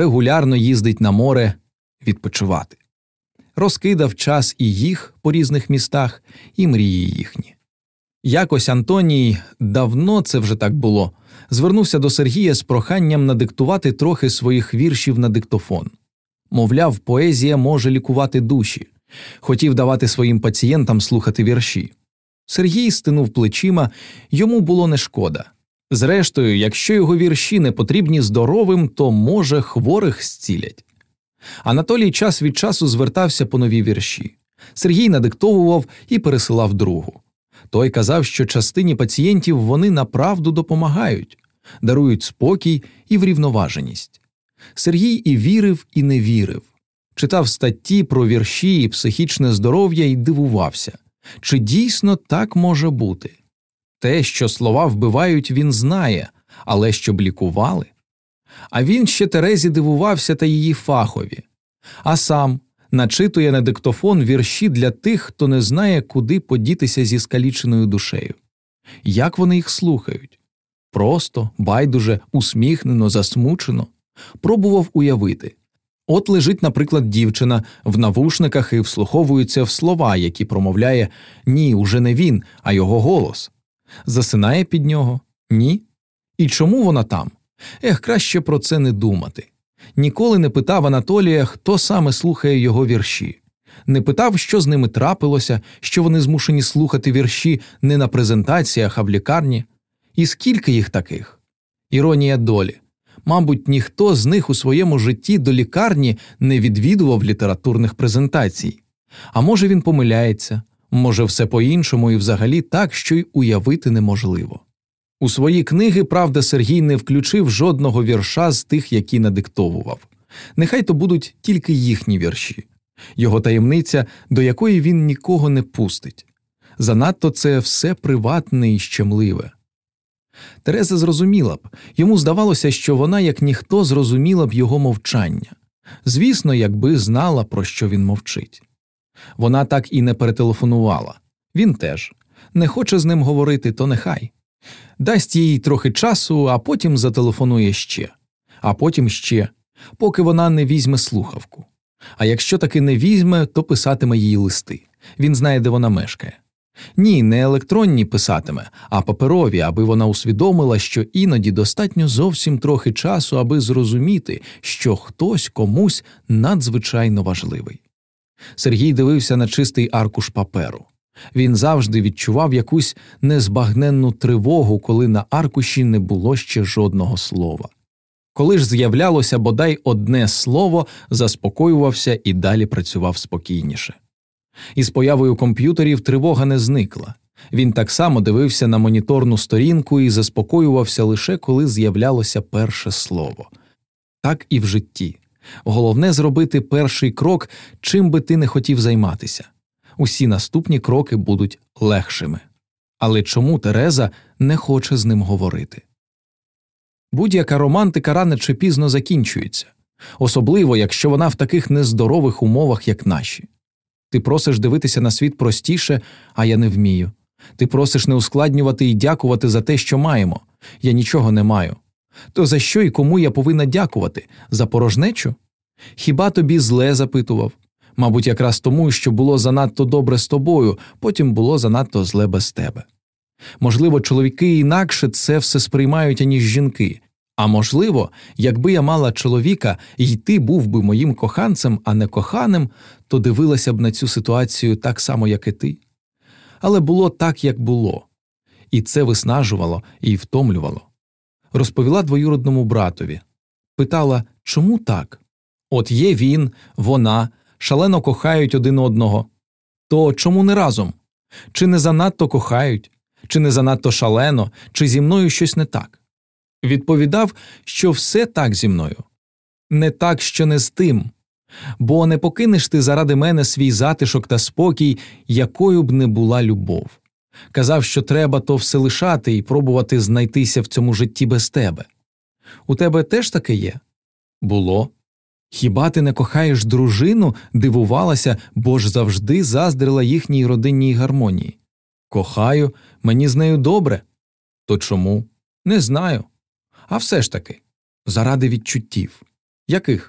регулярно їздить на море відпочивати. Розкидав час і їх по різних містах, і мрії їхні. Якось Антоній, давно це вже так було, звернувся до Сергія з проханням надиктувати трохи своїх віршів на диктофон. Мовляв, поезія може лікувати душі, хотів давати своїм пацієнтам слухати вірші. Сергій стинув плечима, йому було не шкода. Зрештою, якщо його вірші не потрібні здоровим, то, може, хворих зцілять. Анатолій час від часу звертався по нові вірші. Сергій надиктовував і пересилав другу. Той казав, що частині пацієнтів вони направду допомагають, дарують спокій і врівноваженість. Сергій і вірив, і не вірив, читав статті про вірші і психічне здоров'я і дивувався, чи дійсно так може бути. Те, що слова вбивають, він знає, але щоб лікували. А він ще Терезі дивувався та її фахові, а сам начитує на диктофон вірші для тих, хто не знає, куди подітися зі скаліченою душею. Як вони їх слухають? Просто, байдуже, усміхнено, засмучено, пробував уявити. От лежить, наприклад, дівчина в навушниках і вслуховується в слова, які промовляє ні, уже не він, а його голос. Засинає під нього? Ні. І чому вона там? Ех, краще про це не думати. Ніколи не питав Анатолія, хто саме слухає його вірші, не питав, що з ними трапилося, що вони змушені слухати вірші не на презентаціях, а в лікарні. І скільки їх таких? Іронія долі. Мабуть, ніхто з них у своєму житті до лікарні не відвідував літературних презентацій. А може, він помиляється, може, все по іншому і взагалі так, що й уявити неможливо. У свої книги, правда, Сергій не включив жодного вірша з тих, які надиктовував. Нехай то будуть тільки їхні вірші, його таємниця, до якої він нікого не пустить. Занадто це все приватне і щемливе. Тереза зрозуміла б йому здавалося, що вона, як ніхто, зрозуміла б його мовчання звісно, якби знала, про що він мовчить. Вона так і не перетелефонувала він теж не хоче з ним говорити, то нехай дасть їй трохи часу, а потім зателефонує ще, а потім ще, поки вона не візьме слухавку. А якщо таки не візьме, то писатиме їй листи. Він знає, де вона мешкає. Ні, не електронні писатиме, а паперові, аби вона усвідомила, що іноді достатньо зовсім трохи часу, аби зрозуміти, що хтось комусь надзвичайно важливий. Сергій дивився на чистий аркуш паперу. Він завжди відчував якусь незбагненну тривогу, коли на аркуші не було ще жодного слова. Коли ж з'являлося бодай одне слово, заспокоювався і далі працював спокійніше. Із появою комп'ютерів тривога не зникла. Він так само дивився на моніторну сторінку і заспокоювався лише коли з'являлося перше слово. Так і в житті. Головне зробити перший крок, чим би ти не хотів займатися усі наступні кроки будуть легшими. Але чому Тереза не хоче з ним говорити? Будь-яка романтика рано чи пізно закінчується, особливо якщо вона в таких нездорових умовах, як наші. Ти просиш дивитися на світ простіше, а я не вмію. Ти просиш не ускладнювати і дякувати за те, що маємо. Я нічого не маю. То за що і кому я повинна дякувати? За порожнечу? Хіба тобі зле запитував? Мабуть, якраз тому, що було занадто добре з тобою, потім було занадто зле без тебе. Можливо, чоловіки інакше це все сприймають, аніж жінки. А можливо, якби я мала чоловіка і ти був би моїм коханцем, а не коханим, то дивилася б на цю ситуацію так само, як і ти. Але було так, як було, і це виснажувало і втомлювало. Розповіла двоюродному братові питала, чому так? От є він, вона, шалено кохають один одного. То чому не разом? Чи не занадто кохають, чи не занадто шалено, чи зі мною щось не так? Відповідав, що все так зі мною, не так, що не з тим, бо не покинеш ти заради мене свій затишок та спокій, якою б не була любов. Казав, що треба то все лишати і пробувати знайтися в цьому житті без тебе. У тебе теж таке є? Було. Хіба ти не кохаєш дружину? дивувалася, бо ж завжди заздрила їхній родинній гармонії. Кохаю, мені з нею добре. То чому? Не знаю. А все ж таки, заради відчуттів. Яких?